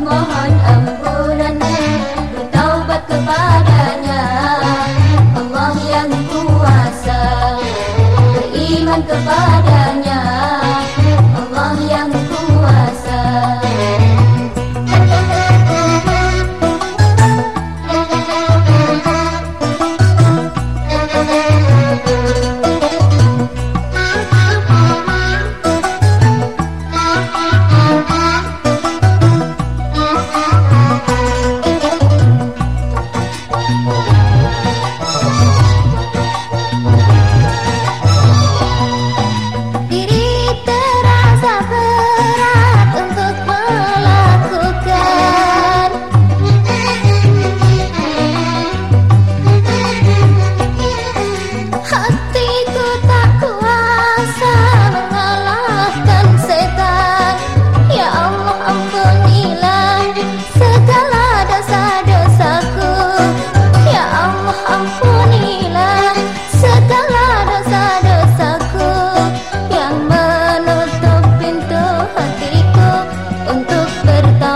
Mahal Amr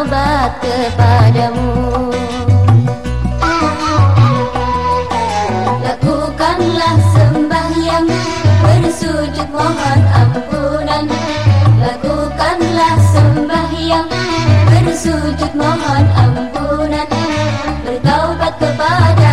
kepadamu. Lakukanlah sembahyang Bersujud mohon ampunan. Lakukanlah sembahyang Bersujud mohon ampunan. Bertaubat kepadanya